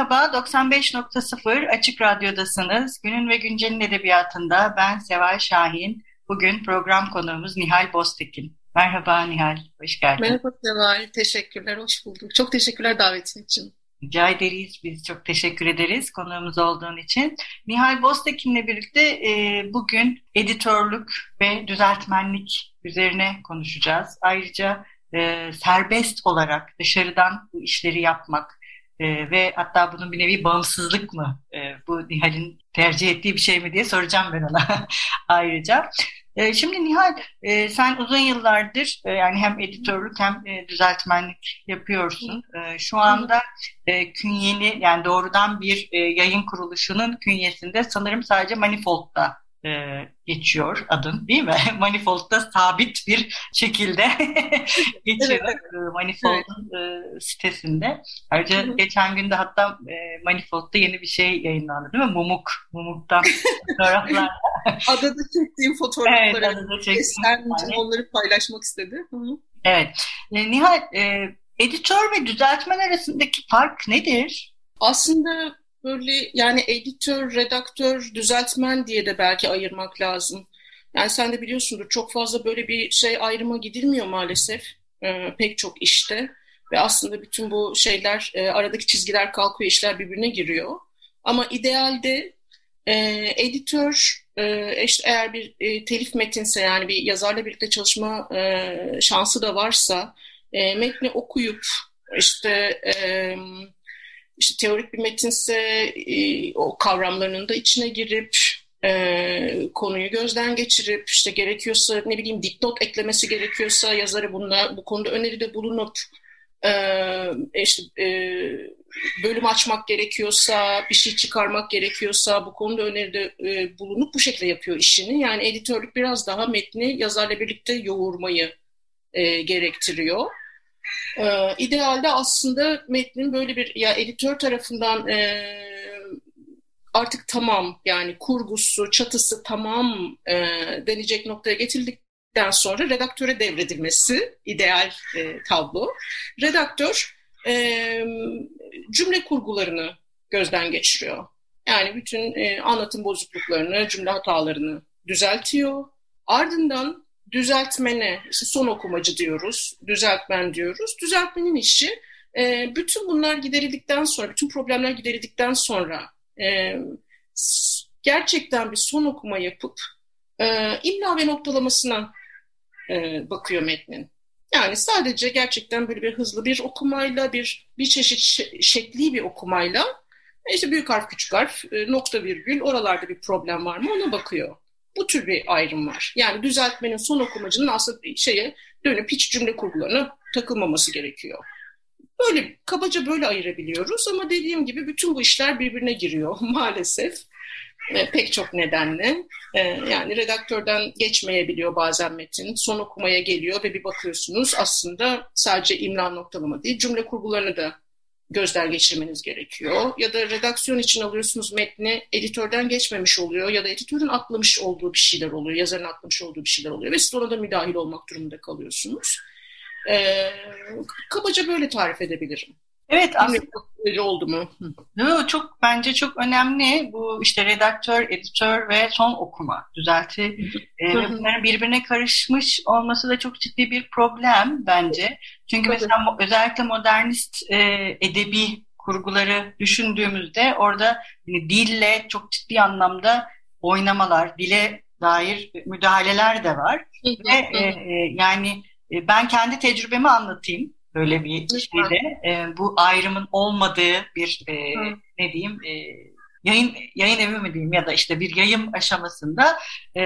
Merhaba, 95.0 Açık Radyo'dasınız. Günün ve Güncel'in edebiyatında ben Seval Şahin. Bugün program konuğumuz Nihal Boztekin. Merhaba Nihal, hoş geldin. Merhaba Seval, teşekkürler, hoş bulduk. Çok teşekkürler davetin için. Rica ederiz. Biz çok teşekkür ederiz konuğumuz olduğun için. Nihal Boztekin'le birlikte e, bugün editörlük ve düzeltmenlik üzerine konuşacağız. Ayrıca e, serbest olarak dışarıdan bu işleri yapmak e, ve hatta bunun bir nevi bağımsızlık mı e, bu Nihal'in tercih ettiği bir şey mi diye soracağım ben ona ayrıca. E, şimdi Nihal e, sen uzun yıllardır e, yani hem editörlük hem e, düzeltmenlik yapıyorsun. E, şu anda e, künyeni yani doğrudan bir e, yayın kuruluşunun künyesinde sanırım sadece Manifold'da e, geçiyor adın değil mi? Manifold'da sabit bir şekilde geçiyor evet. E, Manifold'un evet. e, sitesinde. Ayrıca Hı-hı. geçen günde hatta e, Manifold'da yeni bir şey yayınlandı değil mi? Mumuk. Mumuk'tan fotoğraflar. adada çektiğim fotoğrafları. Evet, adada çektiğim. Onları paylaşmak istedi. Hı-hı. Evet. E, Nihal, e, editör ve düzeltmen arasındaki fark nedir? Aslında böyle yani editör, redaktör, düzeltmen diye de belki ayırmak lazım. Yani sen de biliyorsundur çok fazla böyle bir şey ayrıma gidilmiyor maalesef e, pek çok işte. Ve aslında bütün bu şeyler e, aradaki çizgiler kalkıyor, işler birbirine giriyor. Ama idealde e, editör e, işte eğer bir e, telif metinse yani bir yazarla birlikte çalışma e, şansı da varsa e, metni okuyup işte e, işte teorik bir metinse e, o kavramlarının da içine girip e, konuyu gözden geçirip işte gerekiyorsa ne bileyim dipnot eklemesi gerekiyorsa yazarı bunlar bu konuda öneride bulunup e, işte e, bölüm açmak gerekiyorsa bir şey çıkarmak gerekiyorsa bu konuda öneride e, bulunup bu şekilde yapıyor işini. Yani editörlük biraz daha metni yazarla birlikte yoğurmayı e, gerektiriyor. Ee, idealde aslında metnin böyle bir ya editör tarafından e, artık tamam yani kurgusu, çatısı tamam e, denecek noktaya getirildikten sonra redaktöre devredilmesi ideal e, tablo. Redaktör e, cümle kurgularını gözden geçiriyor. Yani bütün e, anlatım bozukluklarını, cümle hatalarını düzeltiyor. Ardından düzeltmene, işte son okumacı diyoruz, düzeltmen diyoruz. Düzeltmenin işi e, bütün bunlar giderildikten sonra, bütün problemler giderildikten sonra e, gerçekten bir son okuma yapıp e, imla ve noktalamasına e, bakıyor metnin. Yani sadece gerçekten böyle bir hızlı bir okumayla, bir bir çeşit şekli bir okumayla işte büyük harf, küçük harf, e, nokta virgül oralarda bir problem var mı ona bakıyor. Bu tür bir ayrım var. Yani düzeltmenin son okumacının aslında şeye dönüp hiç cümle kurgularına takılmaması gerekiyor. Böyle kabaca böyle ayırabiliyoruz ama dediğim gibi bütün bu işler birbirine giriyor maalesef. E, pek çok nedenle. E, yani redaktörden geçmeyebiliyor bazen metin. Son okumaya geliyor ve bir bakıyorsunuz aslında sadece imla noktalama değil cümle kurgularını da gözden geçirmeniz gerekiyor. Ya da redaksiyon için alıyorsunuz metni, editörden geçmemiş oluyor ya da editörün atlamış olduğu bir şeyler oluyor, yazarın atlamış olduğu bir şeyler oluyor ve siz ona da müdahil olmak durumunda kalıyorsunuz. Ee, kabaca böyle tarif edebilirim. Evet aslında oldu mu? Hı. Çok bence çok önemli bu işte redaktör, editör ve son okuma düzelti e, ve bunların birbirine karışmış olması da çok ciddi bir problem bence. Çünkü Tabii. mesela özellikle modernist e, edebi kurguları düşündüğümüzde orada yani dille çok ciddi anlamda oynamalar, dile dair müdahaleler de var. ve e, e, yani e, ben kendi tecrübemi anlatayım böyle bir şeyde. E, bu ayrımın olmadığı bir e, ne diyeyim e, yayın yayın evi mi diyeyim ya da işte bir yayın aşamasında e,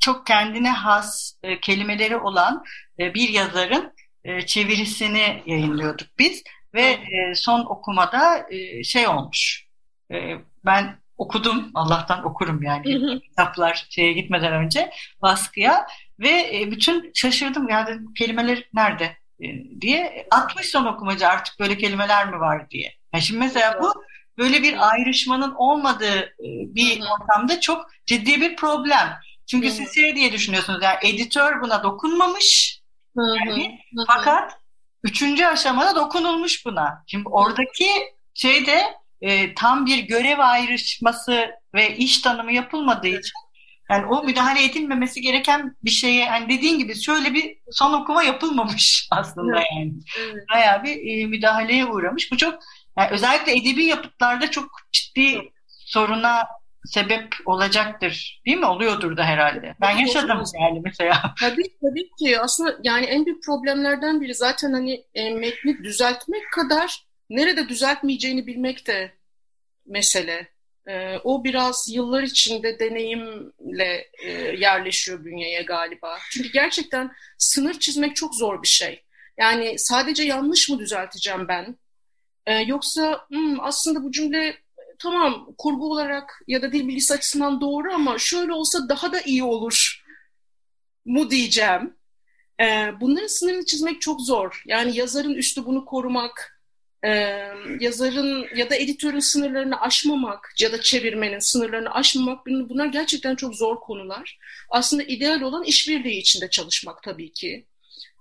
çok kendine has e, kelimeleri olan e, bir yazarın e, çevirisini yayınlıyorduk biz ve e, son okumada e, şey olmuş. E, ben okudum Allah'tan okurum yani kitaplar şeye gitmeden önce baskıya ve e, bütün şaşırdım yani kelimeler nerede diye 60 son okumacı artık böyle kelimeler mi var? diye. Yani şimdi mesela bu böyle bir ayrışmanın olmadığı e, bir ortamda çok ciddi bir problem. Çünkü siz şey diye düşünüyorsunuz yani editör buna dokunmamış. Yani, fakat üçüncü aşamada dokunulmuş buna. Şimdi oradaki şeyde e, tam bir görev ayrışması ve iş tanımı yapılmadığı için yani o müdahale edilmemesi gereken bir şeye hani dediğin gibi şöyle bir son okuma yapılmamış aslında evet. yani. Evet. Bayağı bir e, müdahaleye uğramış. Bu çok yani özellikle edebi yapıtlarda çok ciddi soruna sebep olacaktır. Değil mi? Oluyordur da herhalde. Ben yaşadım yani mesela. Tabii tabii ki. Aslında yani en büyük problemlerden biri zaten hani e, metni düzeltmek kadar nerede düzeltmeyeceğini bilmek de mesele. E, o biraz yıllar içinde deneyimle e, yerleşiyor bünyeye galiba. Çünkü gerçekten sınır çizmek çok zor bir şey. Yani sadece yanlış mı düzelteceğim ben? E, yoksa hmm, aslında bu cümle tamam kurgu olarak ya da dil bilgisi açısından doğru ama şöyle olsa daha da iyi olur mu diyeceğim. Ee, bunların sınırını çizmek çok zor. Yani yazarın üstü bunu korumak, e, yazarın ya da editörün sınırlarını aşmamak ya da çevirmenin sınırlarını aşmamak bunlar gerçekten çok zor konular. Aslında ideal olan işbirliği içinde çalışmak tabii ki.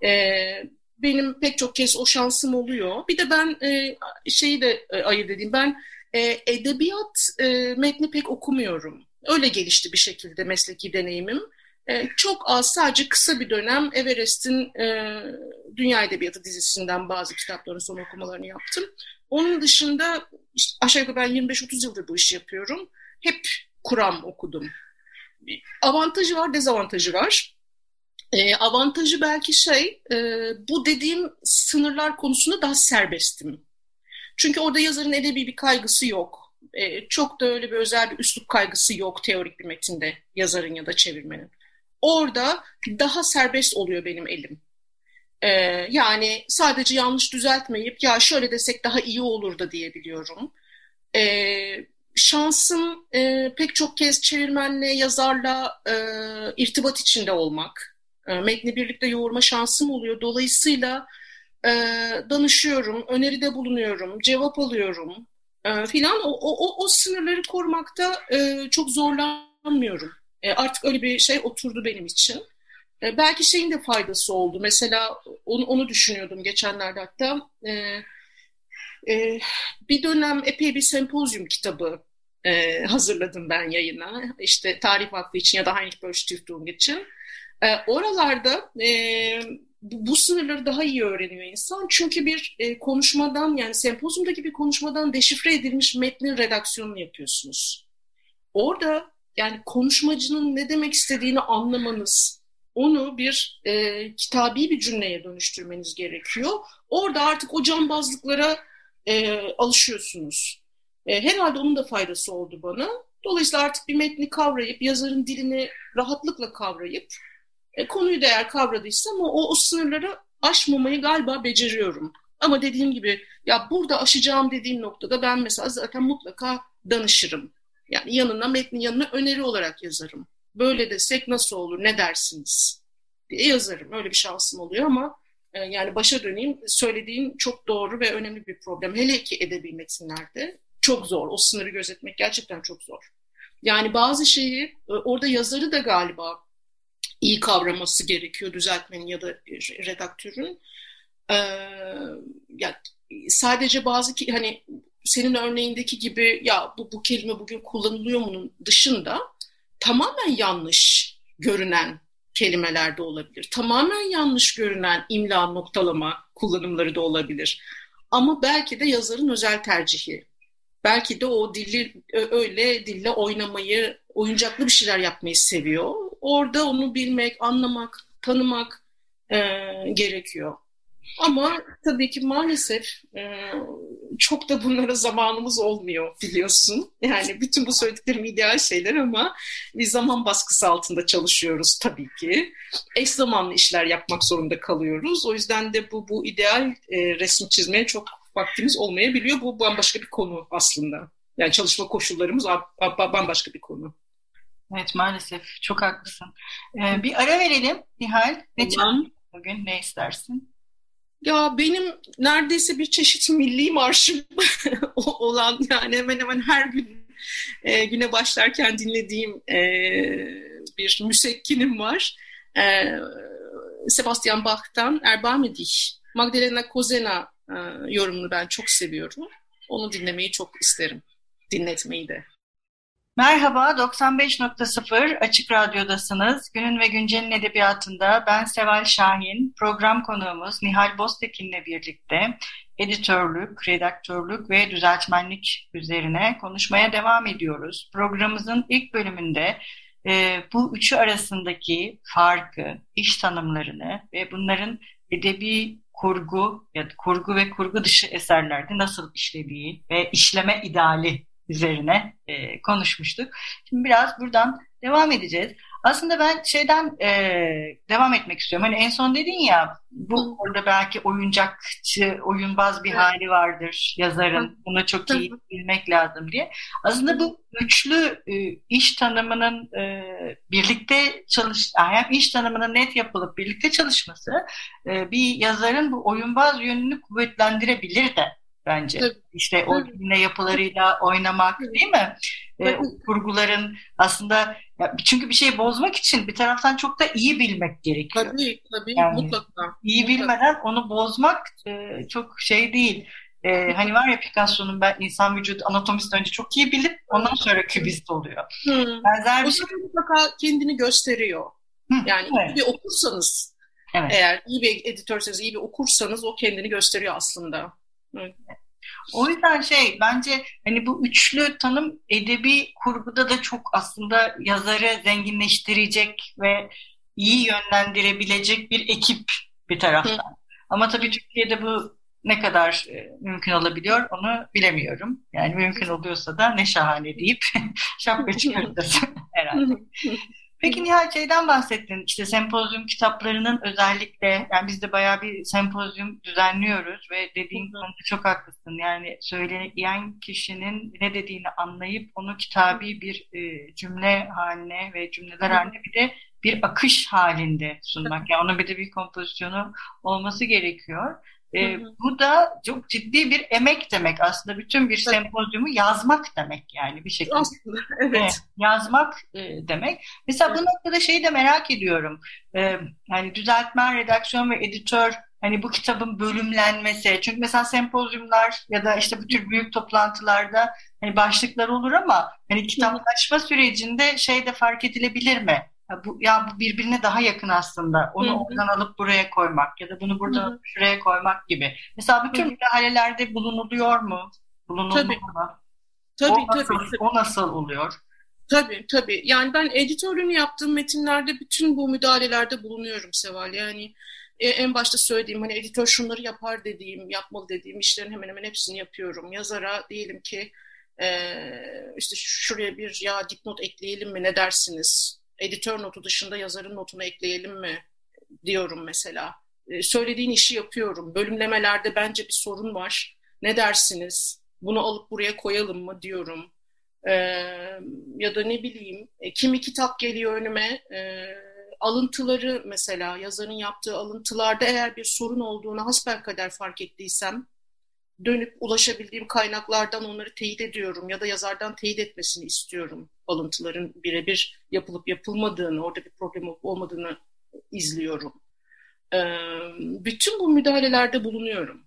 Ee, benim pek çok kez o şansım oluyor. Bir de ben e, şeyi de e, ayırt edeyim. Ben e, edebiyat e, metni pek okumuyorum. Öyle gelişti bir şekilde mesleki deneyimim. E, çok az sadece kısa bir dönem Everest'in e, Dünya Edebiyatı dizisinden bazı kitapların son okumalarını yaptım. Onun dışında işte aşağı yukarı ben 25-30 yıldır bu işi yapıyorum. Hep kuram okudum. Avantajı var, dezavantajı var. E, avantajı belki şey, e, bu dediğim sınırlar konusunda daha serbestim. Çünkü orada yazarın edebi bir kaygısı yok. E, çok da öyle bir özel bir üslup kaygısı yok teorik bir metinde yazarın ya da çevirmenin. Orada daha serbest oluyor benim elim. E, yani sadece yanlış düzeltmeyip ya şöyle desek daha iyi olur da diyebiliyorum. E, şansım e, pek çok kez çevirmenle, yazarla e, irtibat içinde olmak. E, metni birlikte yoğurma şansım oluyor. Dolayısıyla e, danışıyorum, öneride bulunuyorum, cevap alıyorum e, filan. O, o, o sınırları korumakta e, çok zorlanmıyorum. E, artık öyle bir şey oturdu benim için. E, belki şeyin de faydası oldu. Mesela onu, onu düşünüyordum geçenlerde hatta. E, e, bir dönem epey bir sempozyum kitabı e, hazırladım ben yayına. İşte Tarih Vakfı için ya da Heinrich Böll Stiftung için. E, oralarda e, bu, sınırları daha iyi öğreniyor insan. Çünkü bir e, konuşmadan yani sempozyumdaki bir konuşmadan deşifre edilmiş metnin redaksiyonunu yapıyorsunuz. Orada yani konuşmacının ne demek istediğini anlamanız, onu bir e, kitabi bir cümleye dönüştürmeniz gerekiyor. Orada artık o cambazlıklara e, alışıyorsunuz. E, herhalde onun da faydası oldu bana. Dolayısıyla artık bir metni kavrayıp, yazarın dilini rahatlıkla kavrayıp e, konuyu da eğer kavradıysam o, o sınırları aşmamayı galiba beceriyorum. Ama dediğim gibi ya burada aşacağım dediğim noktada ben mesela zaten mutlaka danışırım. Yani yanına metnin yanına öneri olarak yazarım. Böyle desek nasıl olur ne dersiniz diye yazarım. Öyle bir şansım oluyor ama e, yani başa döneyim söylediğin çok doğru ve önemli bir problem. Hele ki edebi metinlerde çok zor. O sınırı gözetmek gerçekten çok zor. Yani bazı şeyi e, orada yazarı da galiba iyi kavraması gerekiyor düzeltmenin ya da redaktörün. Ee, ya sadece bazı ki hani senin örneğindeki gibi ya bu, bu kelime bugün kullanılıyor munun dışında tamamen yanlış görünen kelimeler de olabilir. Tamamen yanlış görünen imla noktalama kullanımları da olabilir. Ama belki de yazarın özel tercihi. Belki de o dili öyle dille oynamayı, oyuncaklı bir şeyler yapmayı seviyor orada onu bilmek, anlamak, tanımak e, gerekiyor. Ama tabii ki maalesef e, çok da bunlara zamanımız olmuyor biliyorsun. Yani bütün bu söylediklerim ideal şeyler ama biz zaman baskısı altında çalışıyoruz tabii ki. Eş zamanlı işler yapmak zorunda kalıyoruz. O yüzden de bu, bu ideal e, resim çizmeye çok vaktimiz olmayabiliyor. Bu bambaşka bir konu aslında. Yani çalışma koşullarımız bambaşka bir konu. Evet maalesef çok haklısın. Ee, bir ara verelim Nihal. Ne tamam. bugün ne istersin? Ya benim neredeyse bir çeşit milli marşım olan yani hemen hemen her gün e, güne başlarken dinlediğim e, bir müsekkinim var. E, Sebastian Bach'tan Erbarme Dich. Magdalena Kozena e, yorumunu ben çok seviyorum. Onu dinlemeyi çok isterim. Dinletmeyi de. Merhaba, 95.0 Açık Radyo'dasınız. Günün ve Güncel'in edebiyatında ben Seval Şahin, program konuğumuz Nihal Bostekin'le birlikte editörlük, redaktörlük ve düzeltmenlik üzerine konuşmaya devam ediyoruz. Programımızın ilk bölümünde e, bu üçü arasındaki farkı, iş tanımlarını ve bunların edebi kurgu ya da kurgu ve kurgu dışı eserlerde nasıl işlediği ve işleme ideali üzerine e, konuşmuştuk. Şimdi biraz buradan devam edeceğiz. Aslında ben şeyden e, devam etmek istiyorum. Hani en son dedin ya bu orada belki oyuncakçı, oyunbaz bir hali vardır yazarın. Bunu çok iyi bilmek lazım diye. Aslında bu üçlü e, iş tanımının e, birlikte çalış, hem iş tanımının net yapılıp birlikte çalışması e, bir yazarın bu oyunbaz yönünü kuvvetlendirebilir de bence. Tabii. İşte o cümle yapılarıyla oynamak değil mi? Ee, kurguların aslında ya, çünkü bir şeyi bozmak için bir taraftan çok da iyi bilmek gerekiyor. Tabii tabii yani, mutlaka. İyi mutlaka. bilmeden onu bozmak e, çok şey değil. Ee, hani var ya Picasso'nun ben insan vücudu anatomist önce çok iyi bilip ondan sonra kübist oluyor. Hmm. Benzer bir şey. mutlaka kendini gösteriyor. Hı, yani evet. iyi bir okursanız evet. eğer iyi bir editörseniz, iyi bir okursanız o kendini gösteriyor aslında. O yüzden şey bence hani bu üçlü tanım edebi kurguda da çok aslında yazarı zenginleştirecek ve iyi yönlendirebilecek bir ekip bir taraftan. Hı. Ama tabii Türkiye'de bu ne kadar e, mümkün olabiliyor onu bilemiyorum. Yani mümkün oluyorsa da ne şahane deyip şapka çıkarırız herhalde. Peki Nihal şeyden bahsettin işte sempozyum kitaplarının özellikle yani biz de bayağı bir sempozyum düzenliyoruz ve dediğin konuda çok haklısın. Yani söyleyen kişinin ne dediğini anlayıp onu kitabi bir e, cümle haline ve cümleler haline bir de bir akış halinde sunmak. Yani onun bir de bir kompozisyonu olması gerekiyor. E, Bu da çok ciddi bir emek demek aslında. Bütün bir evet. sempozyumu yazmak demek yani bir şekilde. Aslında, evet. E, yazmak e, demek. Mesela evet. bu noktada şeyi de merak ediyorum. E, yani düzeltmen, redaksiyon ve editör hani bu kitabın bölümlenmesi. Çünkü mesela sempozyumlar ya da işte bu tür büyük toplantılarda hani başlıklar olur ama hani kitaplaşma sürecinde şey de fark edilebilir mi? Ya bu, ya bu birbirine daha yakın aslında. Onu Hı-hı. oradan alıp buraya koymak ya da bunu buradan alıp şuraya koymak gibi. Mesela bütün müdahalelerde bulunuluyor mu? Bulunulmalı tabii. mı? Tabii, o nasıl, tabii, O nasıl oluyor? Tabii tabii. Yani ben editörlüğünü yaptığım metinlerde bütün bu müdahalelerde bulunuyorum Seval. Yani e, en başta söylediğim hani editör şunları yapar dediğim, yapmalı dediğim işlerin hemen hemen hepsini yapıyorum. Yazara diyelim ki e, işte şuraya bir ya dipnot ekleyelim mi ne dersiniz? Editör notu dışında yazarın notunu ekleyelim mi diyorum mesela. E, söylediğin işi yapıyorum. Bölümlemelerde bence bir sorun var. Ne dersiniz? Bunu alıp buraya koyalım mı diyorum. E, ya da ne bileyim e, kimi kitap geliyor önüme e, alıntıları mesela yazarın yaptığı alıntılarda eğer bir sorun olduğunu hasbelkader fark ettiysem dönüp ulaşabildiğim kaynaklardan onları teyit ediyorum ya da yazardan teyit etmesini istiyorum. Alıntıların birebir yapılıp yapılmadığını, orada bir problem olup olmadığını izliyorum. Ee, bütün bu müdahalelerde bulunuyorum.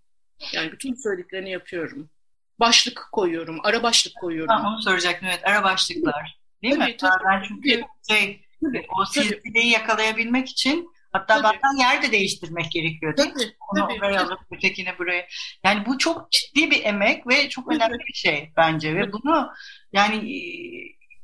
Yani bütün söylediklerini yapıyorum. Başlık koyuyorum, ara başlık koyuyorum. Ha, onu soracaktım evet, ara başlıklar. Değil tabii, mi? Tabii, ben çünkü tabii. şey, tabii, o silsileyi yakalayabilmek için Hatta tabii. bazen yer de değiştirmek gerekiyor değil tabii, mi? Onu tabii, oraya tabii. alıp ötekini buraya. Yani bu çok ciddi bir emek ve çok önemli bir şey bence. Ve bunu yani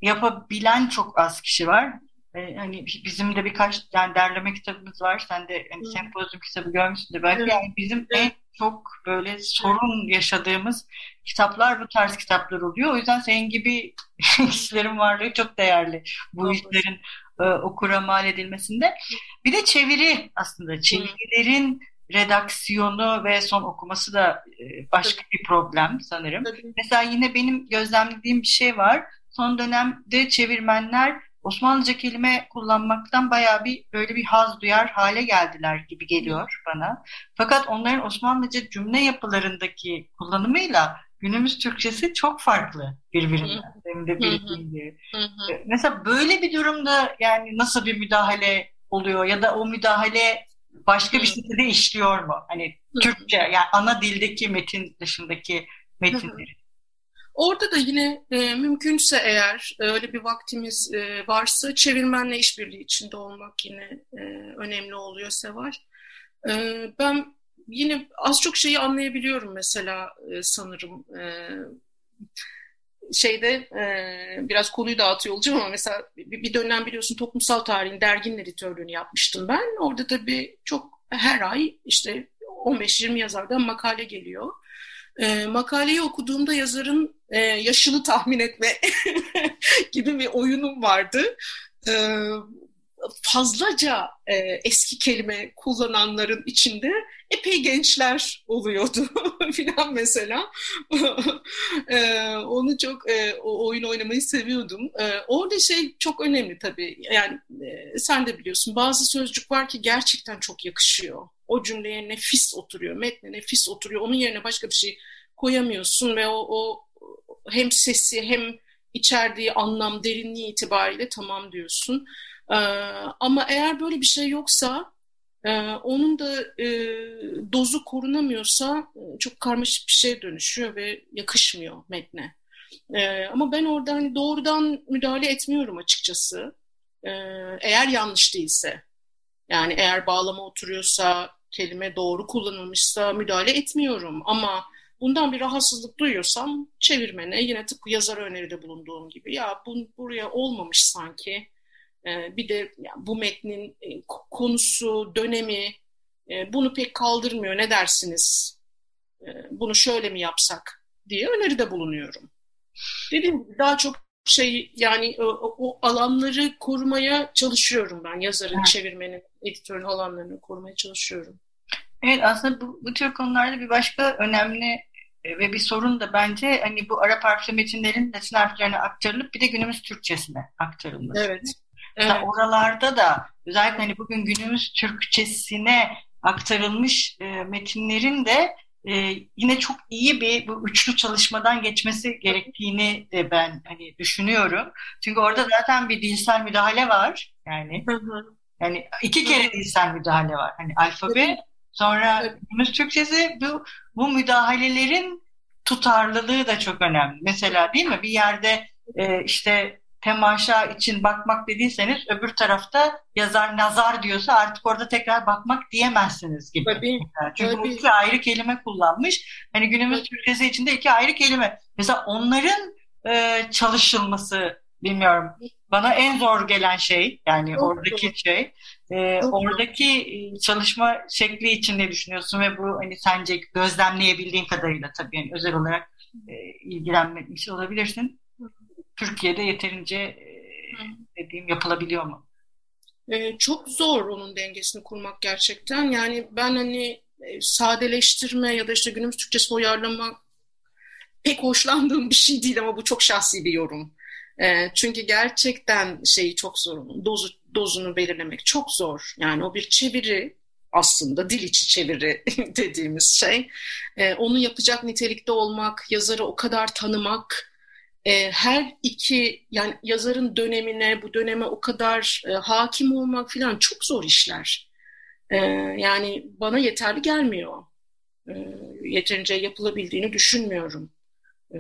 yapabilen çok az kişi var. e, hani bizim de birkaç yani derleme kitabımız var. Sen de hani hmm. sempozyum kitabı görmüşsün belki. Evet. Yani bizim evet. en çok böyle sorun yaşadığımız kitaplar bu tarz kitaplar oluyor. O yüzden senin gibi kişilerin varlığı çok değerli. Bu işlerin e, okura mal edilmesinde. Bir de çeviri aslında. Çevirilerin redaksiyonu ve son okuması da e, başka bir problem sanırım. Mesela yine benim gözlemlediğim bir şey var. Son dönemde çevirmenler Osmanlıca kelime kullanmaktan bayağı bir böyle bir haz duyar hale geldiler gibi geliyor bana. Fakat onların Osmanlıca cümle yapılarındaki kullanımıyla günümüz Türkçesi çok farklı birbirinden. Benim de bildiğim gibi. Mesela böyle bir durumda yani nasıl bir müdahale oluyor ya da o müdahale başka bir şekilde işliyor mu? Hani Türkçe yani ana dildeki metin dışındaki metinleri. Orada da yine e, mümkünse eğer e, öyle bir vaktimiz e, varsa çevirmenle işbirliği içinde olmak yine e, önemli oluyor Seval. E, ben yine az çok şeyi anlayabiliyorum mesela e, sanırım. E, şeyde e, biraz konuyu dağıtıyor olacağım ama mesela bir, bir dönem biliyorsun toplumsal tarihin derginin editörlüğünü yapmıştım ben. Orada tabii çok her ay işte 15-20 yazardan makale geliyor. E, makaleyi okuduğumda yazarın e, yaşını tahmin etme gibi bir oyunum vardı. E, fazlaca e, eski kelime kullananların içinde epey gençler oluyordu filan mesela. e, onu çok e, o oyun oynamayı seviyordum. E, orada şey çok önemli tabii. Yani e, sen de biliyorsun bazı sözcük var ki gerçekten çok yakışıyor. O cümleye nefis oturuyor, metne nefis oturuyor. Onun yerine başka bir şey koyamıyorsun ve o, o hem sesi hem içerdiği anlam, derinliği itibariyle tamam diyorsun. Ee, ama eğer böyle bir şey yoksa ee, onun da e, dozu korunamıyorsa e, çok karmaşık bir şeye dönüşüyor ve yakışmıyor metne. Ee, ama ben orada hani doğrudan müdahale etmiyorum açıkçası. Ee, eğer yanlış değilse. Yani eğer bağlama oturuyorsa, kelime doğru kullanılmışsa müdahale etmiyorum. Ama bundan bir rahatsızlık duyuyorsam çevirmene yine tıpkı yazar öneride bulunduğum gibi ya bu buraya olmamış sanki bir de yani bu metnin e, konusu, dönemi e, bunu pek kaldırmıyor. Ne dersiniz? E, bunu şöyle mi yapsak diye öneride bulunuyorum. Dediğim gibi daha çok şey yani o, o alanları korumaya çalışıyorum ben. Yazarın, evet. çevirmenin, editörün alanlarını korumaya çalışıyorum. Evet aslında bu, bu tür konularda bir başka önemli ve bir sorun da bence hani bu Arap harfli metinlerin Latin harflerine aktarılıp bir de günümüz Türkçesine aktarılması. Evet. Evet. Oralarda da özellikle hani bugün günümüz Türkçesine aktarılmış e, metinlerin de e, yine çok iyi bir bu üçlü çalışmadan geçmesi gerektiğini de ben hani düşünüyorum. Çünkü orada zaten bir dilsel müdahale var. Yani yani iki kere dilsel müdahale var. Hani alfabe sonra günümüz Türkçesi bu bu müdahalelerin tutarlılığı da çok önemli. Mesela değil mi? Bir yerde e, işte temaşa için bakmak dediyseniz öbür tarafta yazar nazar diyorsa artık orada tekrar bakmak diyemezsiniz gibi. Tabii, Çünkü tabii. iki ayrı kelime kullanmış. Hani günümüz. Türkçesi içinde iki ayrı kelime. Mesela onların e, çalışılması bilmiyorum. Bana en zor gelen şey yani Çok oradaki zor. şey. E, oradaki çalışma şekli için ne düşünüyorsun ve bu hani sence gözlemleyebildiğin kadarıyla tabii yani özel olarak e, ilgilenmiş olabilirsin. Türkiye'de yeterince e, dediğim yapılabiliyor mu? Ee, çok zor onun dengesini kurmak gerçekten. Yani ben hani e, sadeleştirme ya da işte günümüz Türkçesi uyarlama pek hoşlandığım bir şey değil ama bu çok şahsi bir yorum. E, çünkü gerçekten şeyi çok zor dozu, dozunu belirlemek çok zor. Yani o bir çeviri aslında dil içi çeviri dediğimiz şey. E, onu yapacak nitelikte olmak, yazarı o kadar tanımak, e, her iki yani yazarın dönemine bu döneme o kadar e, hakim olmak falan çok zor işler. E, yani bana yeterli gelmiyor. E, yeterince yapılabildiğini düşünmüyorum. E,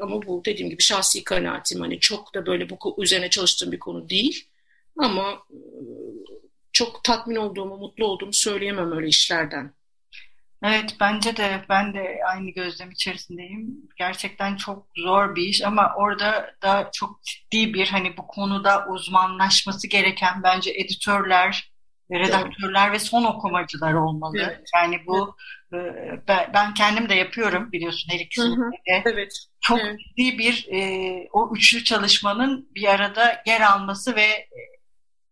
ama bu dediğim gibi şahsi kanaatim hani çok da böyle bu üzerine çalıştığım bir konu değil. Ama e, çok tatmin olduğumu, mutlu olduğumu söyleyemem öyle işlerden. Evet bence de ben de aynı gözlem içerisindeyim. Gerçekten çok zor bir iş ama orada da çok ciddi bir hani bu konuda uzmanlaşması gereken bence editörler, redaktörler ve son okumacılar olmalı. Evet. Yani bu evet. ben kendim de yapıyorum biliyorsun her ikisini de. Evet. Çok evet. ciddi bir e, o üçlü çalışmanın bir arada yer alması ve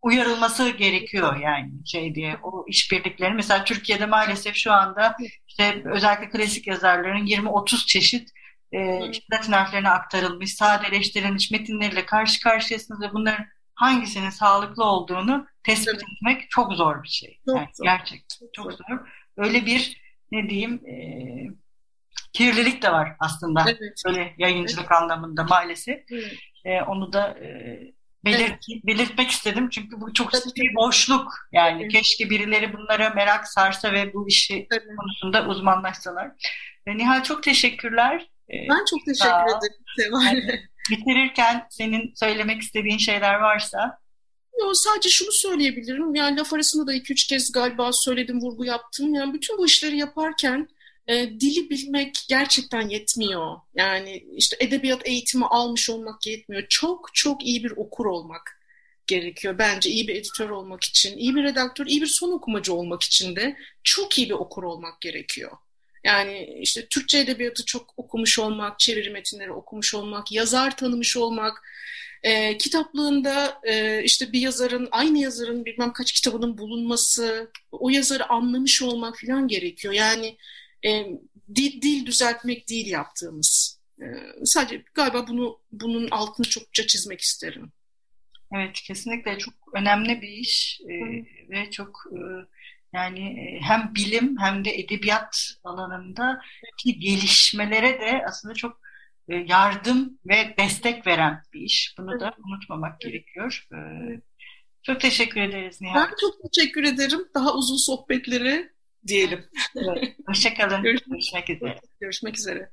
uyarılması gerekiyor yani şey diye o işbirlikleri. Mesela Türkiye'de maalesef şu anda işte özellikle klasik yazarların 20-30 çeşit e, işte Latin harflerine aktarılmış, sadeleştirilmiş metinleriyle karşı karşıyasınız ve bunların hangisinin sağlıklı olduğunu tespit evet. etmek çok zor bir şey. Çok yani zor. Gerçekten çok, çok zor. Öyle bir ne diyeyim e, kirlilik de var aslında. Evet. Böyle yayıncılık evet. anlamında maalesef. Evet. E, onu da e, belirt, evet. belirtmek istedim çünkü bu çok ciddi bir boşluk. Yani evet. keşke birileri bunlara merak sarsa ve bu işi evet. konusunda uzmanlaşsalar. E, Nihal çok teşekkürler. Ben çok teşekkür Aa, ederim Seval. Yani, bitirirken senin söylemek istediğin şeyler varsa. Yo, sadece şunu söyleyebilirim. Yani laf arasında da iki üç kez galiba söyledim, vurgu yaptım. Yani bütün bu işleri yaparken e, dili bilmek gerçekten yetmiyor. Yani işte edebiyat eğitimi almış olmak yetmiyor. Çok çok iyi bir okur olmak gerekiyor bence iyi bir editör olmak için, iyi bir redaktör, iyi bir son okumacı olmak için de çok iyi bir okur olmak gerekiyor. Yani işte Türkçe edebiyatı çok okumuş olmak, çeviri metinleri okumuş olmak, yazar tanımış olmak, e, kitaplığında e, işte bir yazarın, aynı yazarın bilmem kaç kitabının bulunması, o yazarı anlamış olmak falan gerekiyor. Yani e, dil, dil düzeltmek değil yaptığımız. E, sadece galiba bunu bunun altını çokça çizmek isterim. Evet, kesinlikle çok önemli bir iş e, ve çok e, yani hem bilim hem de edebiyat alanında ki gelişmelere de aslında çok yardım ve destek veren bir iş. Bunu da unutmamak gerekiyor. Çok teşekkür ederiz Nihal. Ben çok teşekkür ederim. Daha uzun sohbetleri diyelim. Evet. Hoşçakalın. Görüşmek, Görüşmek üzere. Görüşmek üzere.